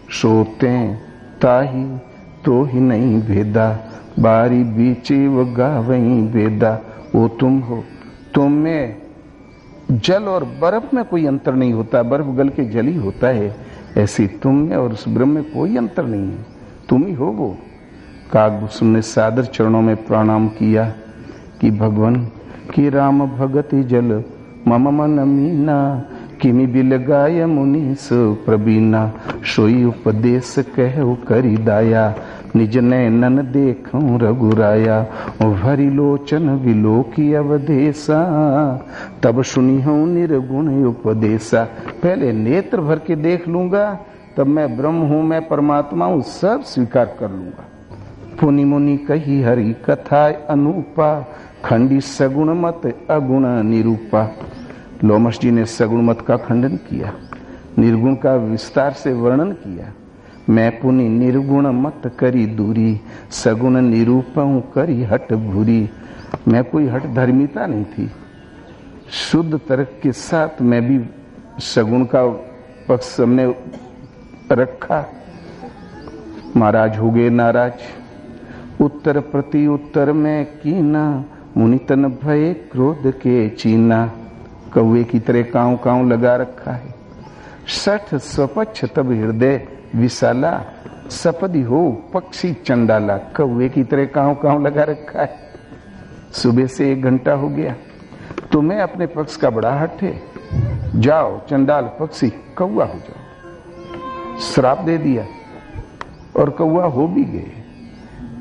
सोते ताही तो ही नहीं भेदा। बारी बीचे व गावई वेदा वो तुम हो। तुम में जल और बर्फ़ में कोई अंतर नहीं होता, बर्फ़ गल के जल ही होता है। ऐसी तुम में और उस ब्रह्म में कोई अंतर नहीं है। तुम ही हो वो। काकभूषण ने सादर चरणों में प्रणाम किया कि भगवान, कि राम भगत जल, मम मन मीना, किमि बिल गाय मुनीस प्रबीना सोई उपदेश कह करी दाया। निज नैनन देखूँ रघुराया भरी लोचन विलो की अवधेसा तब सुनी हूँ निर्गुण उपदेशा, पहले नेत्र भर के देख लूँगा, तब मैं ब्रह्म हूँ, मैं परमात्मा हूँ, सब स्वीकार कर लूँगा। पुनि मुनि कही हरि कथा अनुपा, खंडी सगुण मत अगुण निरूपा। लोमस जी ने सगुण मत का खंडन किया, निर्गुण का विस्तार से वर्णन किया। मैं पुनि निर्गुण मत करी दूरी, सगुण निरूपऊ करी हट भूरी। मैं कोई हट धर्मिता नहीं थी। शुद्ध तर्क के साथ मैं भी सगुण का पक्ष हमने रखा। महाराज हो गए नाराज़। उत्तर प्रति उत्तर में कीना, मुनितन भय क्रोध के चीना। कौए की तरह काउ काउ लगा रखा है। सठ स्वपक्ष तब हृदय विशाला, सपदी हो, पक्षी चंडाला कौए की तरह काव काव लगा रखा है। सुबह से एक घंटा हो गया। तुम्हें अपने पक्ष का बड़ा हट है। जाओ, चंडाल, पक्षी कौआ हो जाओ। श्राप दे दिया। और कौआ हो भी गए।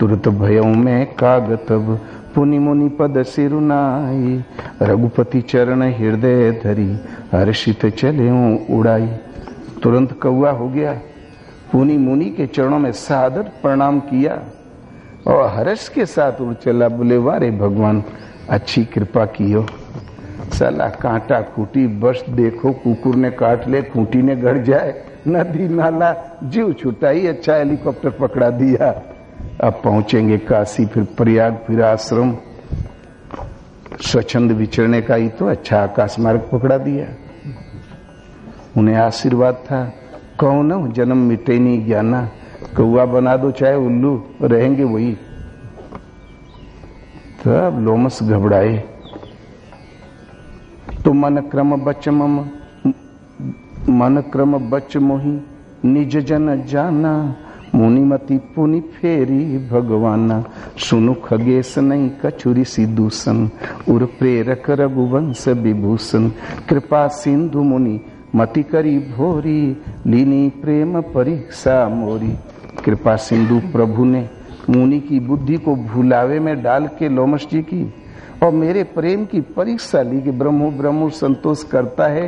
तुरंत भयों में कागतब पुनि मुनि पद सिरुनाई रघुपति चरण हृदय धरी, हर्षित चले उड़ाई। तुरंत कौआ हो गया। पुनि मुनि के चरणों में सादर प्रणाम किया और हर्ष के साथ उड़ चला, बोले वारे भगवान, अच्छी कृपा कियो साला कांटा खूटी, बस देखो, कुकुर ने काट ले, खूंटी ने गड़ जाए। नदी नाला, जीव छुटाई अच्छा हेलीकॉप्टर पकड़ा दिया। अब पहुँचेंगे काशी, फिर प्रयाग, फिर आश्रम। स्वच्छंद विचरने का ही तो अच्छा आकाश मार्ग पकड़ा दिया। उन्हें आशीर्वाद था। कौन जन्म मिटे नहीं ज्ञाना कौआ बना दो, चाहे उल्लू, रहेंगे वही। तब लोमस घबराए। तो मन क्रम बच मम मन क्रम बच मोही निज जन जाना। मुनिमति पुनि फेरी भगवाना। सुनु खगेश नहीं, कछुरी सी दूषण उर प्रेरक रघुवंश विभूषण। कृपा सिंधु मुनि मति करी भोरी, लीनी प्रेम परीक्षा मोरी। कृपा सिंधु प्रभु ने मुनि की बुद्धि को भुलावे में डाल के लोमस जी की, और मेरे प्रेम की परीक्षा ली कि ब्रह्मो ब्रह्मो संतोष करता है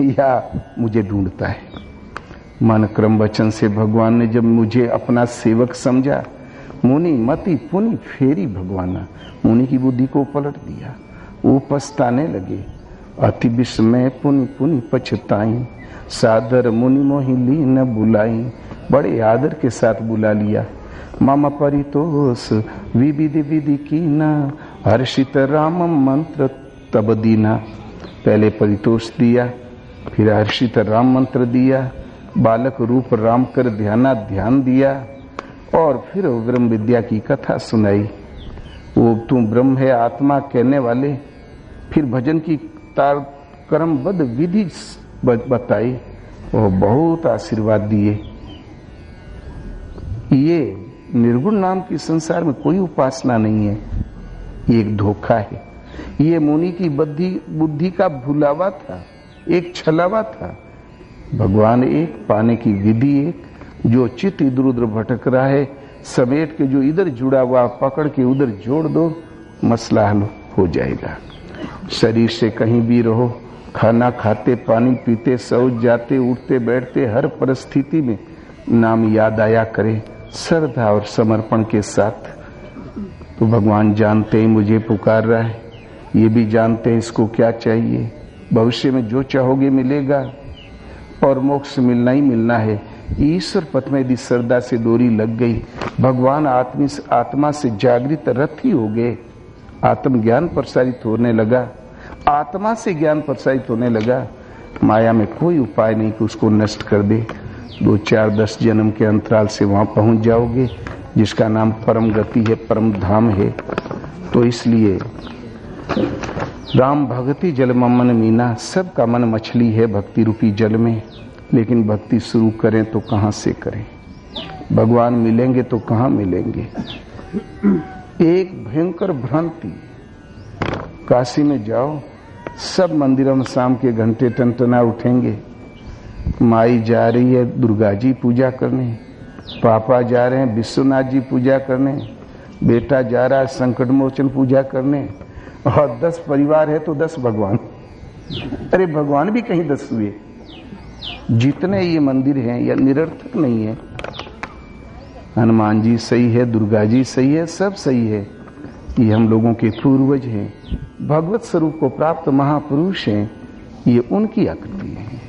या मुझे ढूंढता है। मन क्रम वचन से भगवान ने जब मुझे अपना सेवक समझा, मुनि मति पुनि फेरी भगवाना, मुनि की बुद्धि को पलट दिया, वो पछताने लगे। अति विस्मय पुनि पुनि पछताई। सादर मुनि मोहि न बुलाई। बड़े आदर के साथ बुला लिया। मामा परितोष, विविधि विधि की न हर्षित राम मंत्र तब दीना। पहले परितोष दिया, फिर हर्षित राम मंत्र दिया। बालक रूप राम कर ध्याना ध्यान दिया। और फिर ब्रह्म विद्या की कथा सुनाई। वो तुम ब्रह्म है आत्मा कहने वाले। फिर भजन की तार कर्मबद्ध विधि बताई और बहुत आशीर्वाद दिए। ये निर्गुण नाम की संसार में कोई उपासना नहीं है। ये एक धोखा है। ये मुनि की बुद्धि बुद्धि का भुलावा था, एक छलावा था। भगवान एक, पाने की विधि एक। जो चित्त इधर उधर भटक रहा है, समेट के जो इधर जुड़ा हुआ पकड़ के उधर जोड़ दो, मसला हल हो जाएगा। शरीर से कहीं भी रहो, खाना खाते, पानी पीते, सो जाते, उठते, बैठते, हर परिस्थिति में नाम याद आया करे, श्रद्धा और समर्पण के साथ। तो भगवान जानते हैं मुझे पुकार रहा है, ये भी जानते हैं इसको क्या चाहिए। भविष्य में जो चाहोगे मिलेगा, और मोक्ष मिलना ही मिलना है। ईश्वर पथ में यदि श्रद्धा से डोरी लग गई, भगवान आत्मी आत्मा से जागृत रथ ही हो गए। आत्मज्ञान प्रसारित होने लगा। आत्मा से ज्ञान प्रसारित होने लगा। माया में कोई उपाय नहीं कि उसको नष्ट कर दे। दो चार दस जन्म के अंतराल से वहाँ पहुँच जाओगे, जिसका नाम परम गति है, परम धाम है। तो इसलिए राम भक्ति जल मन मीना, सबका मन मछली है भक्ति रूपी जल में। लेकिन भक्ति शुरू करें तो कहाँ से करें? भगवान मिलेंगे तो कहाँ मिलेंगे? एक भयंकर भ्रांति। काशी में जाओ, सब मंदिरों में शाम के घंटे टनटना उठेंगे। माई जा रही है दुर्गा जी पूजा करने, पापा जा रहे हैं विश्वनाथ जी पूजा करने, बेटा जा रहा है संकट मोचन पूजा करने, और दस परिवार है तो दस भगवान। अरे भगवान भी कहीं दस हुए। जितने ये मंदिर हैं या निरर्थक नहीं है। हनुमान जी सही है, दुर्गा जी सही है, सब सही है। ये हम लोगों के पूर्वज हैं। भगवत स्वरूप को प्राप्त महापुरुष हैं। ये उनकी आकृति है।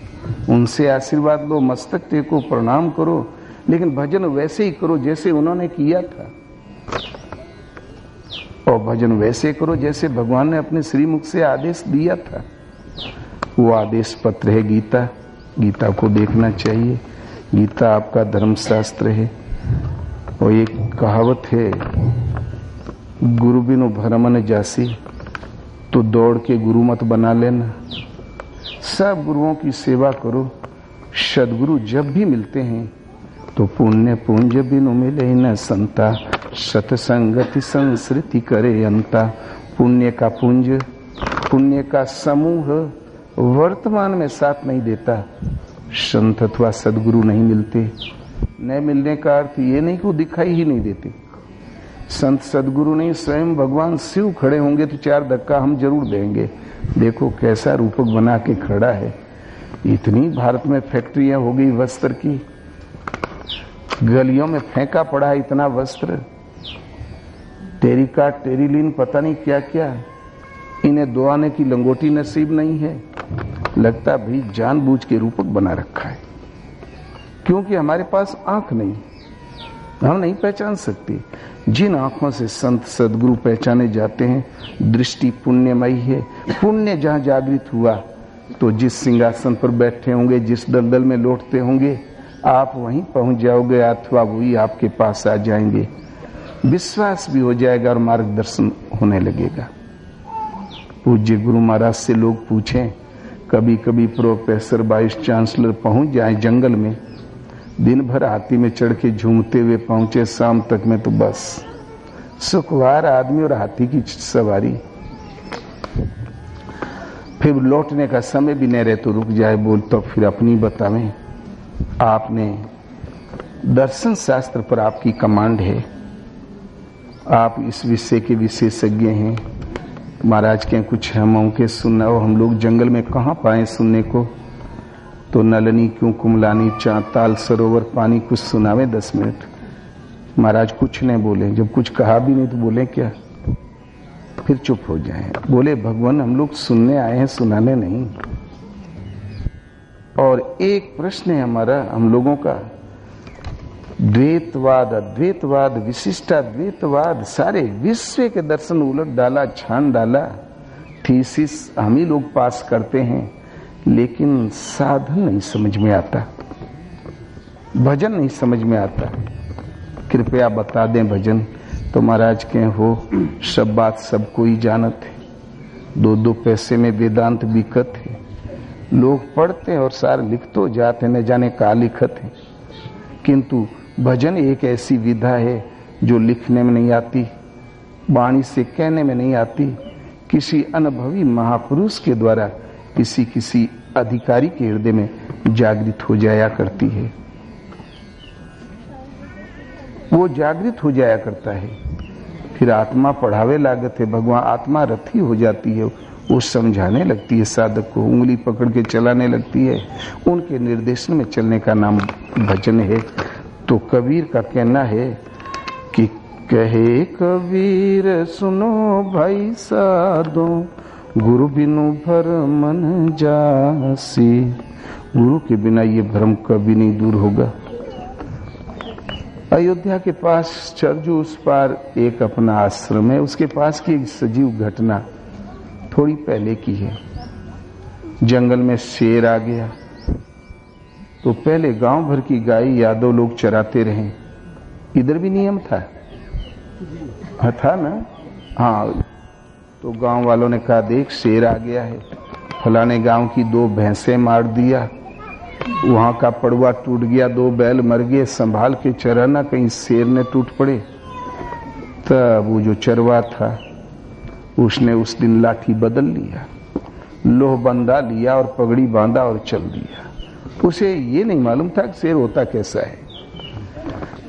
उनसे आशीर्वाद लो, मस्तक टेको, प्रणाम करो। लेकिन भजन वैसे ही करो जैसे उन्होंने किया था। और भजन वैसे करो जैसे भगवान ने अपने श्रीमुख से आदेश दिया था। वो आदेश पत्र है गीता। गीता को देखना चाहिए। गीता आपका धर्मशास्त्र है। और एक कहावत है, गुरु बिनु भरमन जासी तो दौड़ के गुरु मत बना लेना। सब गुरुओं की सेवा करो। सदगुरु जब भी मिलते हैं तो पुण्य पुंज बिनु मिले न संता। सतसंगति संस्कृति करे अंता। पुण्य का पुंज, पुण्य का समूह वर्तमान में साथ नहीं देता। संत अथवा सदगुरु नहीं मिलते। न मिलने का अर्थ ये नहीं कि वो दिखाई ही नहीं देते। संत सदगुरु नहीं स्वयं भगवान शिव खड़े होंगे तो चार धक्का हम ज़रूर देंगे। देखो कैसा रूपक बना के खड़ा है। इतनी भारत में फैक्ट्रियाँ हो गई वस्त्र की। गलियों में फेंका पड़ा है इतना वस्त्र। टेरिका टेरिलीन पता नहीं क्या क्या इन्हें दुआने की लंगोटी नसीब नहीं है। लगता भी जानबूझ के रूपक बना रखा है। क्योंकि हमारे पास आँख नहीं, हम नहीं पहचान सकते। जिन आँखों से संत सदगुरु पहचाने जाते हैं, दृष्टि पुण्यमयी है। पुण्य जहाँ जागृत हुआ तो जिस सिंहासन पर बैठे होंगे, जिस दलदल में लौटते होंगे, आप वहीं पहुँच जाओगे, अथवा वही आपके पास आ जाएँगे। विश्वास भी हो जाएगा और मार्गदर्शन होने लगेगा। पूज्य गुरु महाराज से लोग पूछें कभी कभी प्रोफेसर, वाइस चांसलर पहुँच जाए जंगल में दिन भर हाथी में चढ़ के झूमते हुए पहुँचे, शाम तक में तो बस। सुखवार आदमी और हाथी की सवारी। फिर लौटने का समय भी नहीं रहे तो रुक जाए, बोल तो फिर अपनी बतावे। आपने दर्शन शास्त्र पर आपकी कमांड है। आप इस विषय के विशेषज्ञ हैं। महाराज के कुछ हम के सुनना हो हम लोग जंगल में कहाँ पाए सुनने को? तो नलनी क्यों कुमलानी चाताल सरोवर पानी कुछ सुनावे दस मिनट? महाराज कुछ नहीं बोले। जब कुछ कहा भी नहीं तो बोले क्या? फिर चुप हो जाए। बोले, भगवान, हम लोग सुनने आए हैं, सुनाने नहीं। और एक प्रश्न है हमारा, हम लोगों का। द्वैतवाद, अद्वैतवाद, विशिष्टाद्वैतवाद, सारे विश्व के दर्शन उलट डाला, छान डाला। थीसिस हम ही लोग पास करते हैं। लेकिन साधन नहीं समझ में आता। भजन नहीं समझ में आता। कृपया बता दें भजन तो महाराज के हो, सब बात सब कोई जानत है। दो दो पैसे में वेदांत बिकत है। लोग पढ़ते और सार लिख तो जाते न जाने का लिखत है। किंतु भजन एक ऐसी विधा है, जो लिखने में नहीं आती, वाणी से कहने में नहीं आती। किसी अनुभवी महापुरुष के द्वारा किसी किसी अधिकारी के हृदय में जागृत हो जाया करती है। वो जागृत हो जाया करता है। फिर आत्मा पढ़ावे लागत है, भगवान आत्मा रथी हो जाती है, वो समझाने लगती है, साधक को उंगली पकड़ के चलाने लगती है। उनके निर्देशन में चलने का नाम भजन है। तो कबीर का कहना है कि कहे कबीर, सुनो भाई साधो गुरु बिनु भ्रम जासी। गुरु के बिना ये भ्रम कभी नहीं दूर होगा। अयोध्या के पास चरजू, उस पार एक अपना आश्रम है। उसके पास की एक सजीव घटना थोड़ी पहले की है। जंगल में शेर आ गया। तो पहले गाँव भर की गाय यादव लोग चराते रहे। इधर भी नियम था? था ना? हाँ। तो गाँव वालों ने कहा, देख, शेर आ गया है। फलाने गाँव की दो भैंसें मार दिया। वहाँ का पड़ुआ टूट गया, दो बैल मर गए। संभाल के चराना कहीं शेर ने टूट पड़े। तब वो जो चरवा था, उसने उस दिन लाठी बदल लिया, लोह बंदा लिया और पगड़ी बांधा और चल दिया। उसे ये नहीं मालूम था कि शेर होता कैसा है।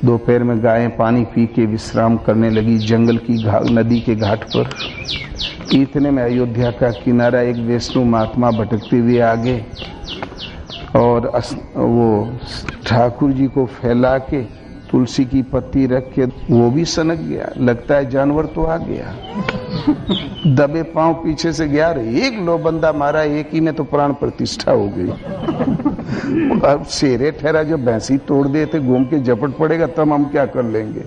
दोपहर में गायें पानी पी के विश्राम करने लगी जंगल की नदी के घाट पर। इतने में अयोध्या का किनारा एक वैष्णु महात्मा भटकते हुए आगे और वो ठाकुर जी को फैला के तुलसी की पत्ती रख के वो भी सनक गया। लगता है जानवर तो आ गया। दबे पाँव पीछे से गया रे एक लो बंदा मारा, एक ही में तो प्राण प्रतिष्ठा हो गई। अब शेरे ठहरा जो भैंसी तोड़ दे थे घूम के झपट पड़ेगा, तब हम क्या कर लेंगे?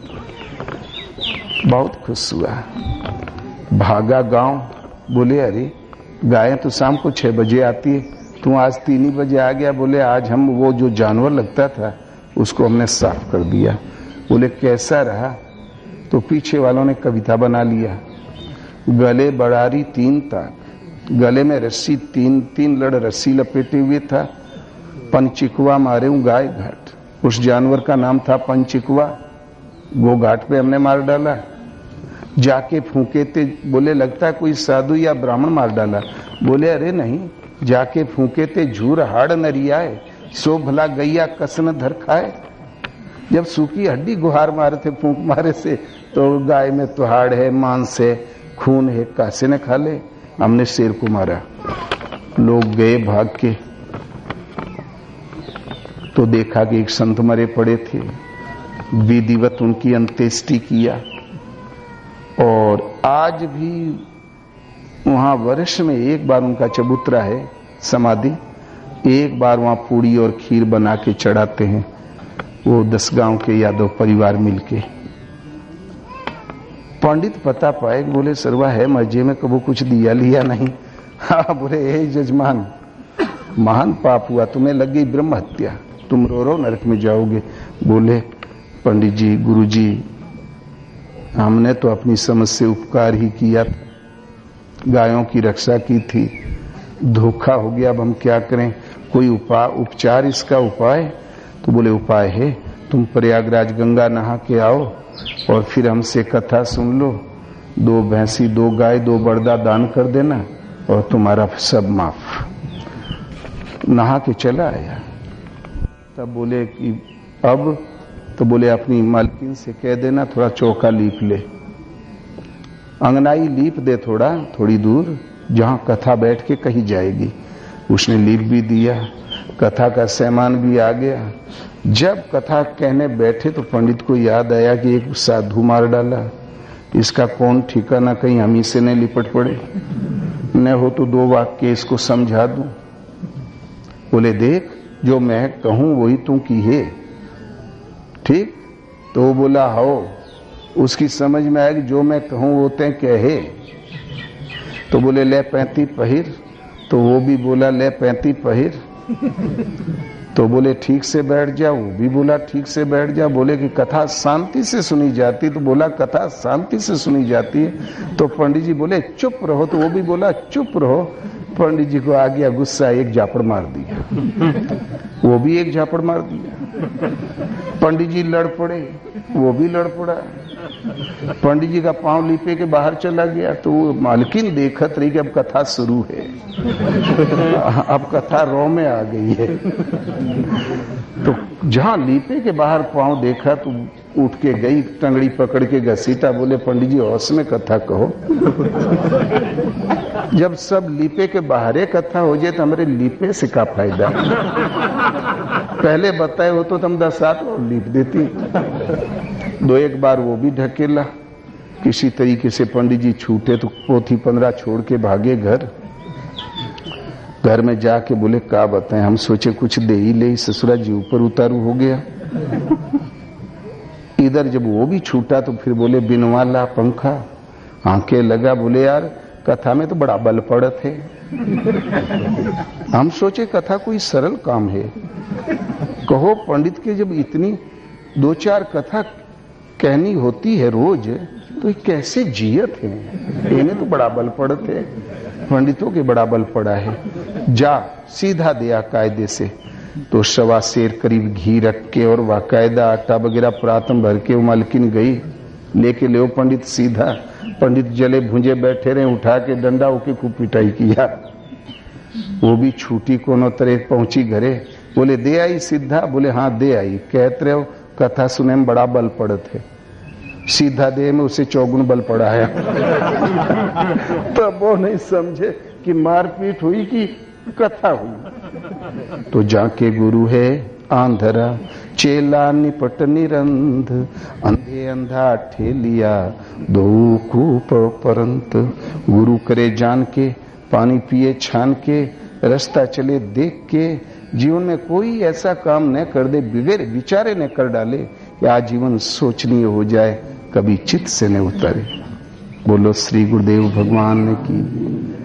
बहुत खुश हुआ। भागा गाँव, बोले, अरे, गायें तो शाम को छह बजे आती है। तू आज तीन ही बजे आ गया, बोले, आज हम वो जो जानवर लगता था, उसको हमने साफ़ कर दिया। बोले, कैसा रहा? तो पीछे वालों ने कविता बना लिया। गले बड़ारी तीन ताक गले में रस्सी तीन तीन लड़ रस्सी लपेटे हुए था। पंचिकवा मारे हूँ गाय घाट। उस जानवर का नाम था पंचिकुआ। वो घाट पे हमने मार डाला। जाके फूके थे बोले, लगता कोई साधु या ब्राह्मण मार डाला? बोले, अरे नहीं, जाके फूके थे झूर हाड़ नरियाए सो भला गैया कसन धर खाए। जब सूखी हड्डी गुहार मारे थे, फूक मारे से तो गाय में तो हाड़ है, मांस है, खून है, कासे ने खा ले, हमने शेर को मारा। लोग गए भाग के तो देखा कि एक संत मरे पड़े थे। विधिवत उनकी अंत्येष्टि किया। और आज भी वहाँ वर्ष में एक बार उनका चबूतरा है, समाधि। एक बार वहाँ पूड़ी और खीर बना के चढ़ाते हैं, वो दस गाँव के यादव परिवार मिलके। पंडित पता पाए, बोले, सरवा, है मज़े में कबू कुछ दिया लिया नहीं। हाँ बोले हे जजमान महान पाप हुआ, तुम्हें लग गई ब्रह्म हत्या तुम रो रो, नरक में जाओगे। बोले, पंडित जी गुरु जी हमने तो अपनी समझ से उपकार ही किया। गायों की रक्षा की थी। धोखा हो गया, अब हम क्या करें? कोई उपाय उपचार इसका उपाय? तो बोले, उपाय है। तुम प्रयागराज गंगा नहा के आओ और फिर हमसे कथा सुन लो। दो भैंसी, दो गाय, दो बर्दा दान कर देना और तुम्हारा सब माफ़। नहा के चला आया। तब बोले कि, अब तो बोले, अपनी मालकिन से कह देना, थोड़ा चौका लीप ले। अंगनाई लीप दे थोड़ा, थोड़ी दूर, जहाँ कथा बैठ के कही जाएगी। उसने लीप भी दिया, कथा का सामान भी आ गया। जब कथा कहने बैठे तो पंडित को याद आया कि एक साधु मार डाला। इसका कौन ठिकाना कहीं हम से नहीं लिपट पड़े? न हो तो दो वाक्य इसको समझा दू। बोले, देख, जो मैं कहूँ वही तू की है। ठीक? तो वो बोला हो उसकी समझ में कि जो मैं कहूँ वो ते कहे। तो बोले, ले पैंती पहिर। तो वो भी बोला, ले पैंती पहिर। तो बोले, ठीक से बैठ जा। वो भी बोला, ठीक से बैठ जा। बोले कि, कथा शांति से सुनी जाती तो बोला, कथा शांति से सुनी जाती है। तो पंडित जी बोले, चुप रहो। तो वो भी बोला, चुप रहो। पंडित जी को आ गया गुस्सा एक झापड़ मार दिया। वो भी एक झापड़ मार दिया। पंडित जी लड़ पड़े, वो भी लड़ पड़ा। पंडित जी का पाँव लिपे के बाहर चला गया तो वो मालकिन देखत रही कि अब कथा शुरू है। अब कथा रो में आ गई है। तो जहाँ लीपे के बाहर पाँव देखा तो उठ के गई, टंगड़ी पकड़ के घसीटा बोले, पंडित जी हौस में कथा कहो। जब सब लीपे के बाहरे कथा हो जाए तो हमारे लीपे से का फ़ायदा? पहले बताए हो तो तुम दस सात और लीप देती। दो एक बार वो भी ढकेला किसी तरीके से पंडित जी छूटे तो पोथी पंद्रह छोड़ के भागे घर। घर में जाके बोले, का बताएँ, हम सोचे कुछ दे ही ले ससुरा जी ऊपर उतारू हो गया। इधर जब वो भी छूटा तो फिर बोले बिनवाला पंखा। आँखें लगा, बोले, यार, कथा में तो बड़ा बल पड़त थे हम सोचे, कथा कोई सरल काम है। कहो, पंडित के जब इतनी दो चार कथा कहनी होती है रोज तो ये कैसे जियत है? इन्हें तो बड़ा बल पड़ते पंडितों के बड़ा बल पड़ा है। जा, सीधा दिया कायदे से। तो सवा शेर करीब घी रख के और बाकायदा आटा वगैरह प्रातम भर के मालकिन गई। लेके ले पंडित सीधा। पंडित जले भुंजे बैठे रहे, उठा के डंडा होके खूब पिटाई किया। वो भी छूटी कोनो तरह पहुँची घरे। बोले, दे आई, सीधा? बोले हाँ दे आई। कहते रहे कथा सुने में बड़ा बल पड़त थे। सीधा देह में उसे चौगुन बल पड़ा है। वो नहीं समझे कि मारपीट हुई कि कथा हुई। तो जाके गुरु है आंधरा, चेला निपट निरंध, अंधे अंधा ठेलिया दो कूप परंत। गुरु करे जान के, पानी पिए छान के, रास्ता चले देख के जीवन में कोई ऐसा काम न कर दे बिगड़ विचारे न कर डाले या आजीवन सोचनीय हो जाए, कभी चित्त से न उतरे। बोलो, श्री गुरुदेव भगवान ने की।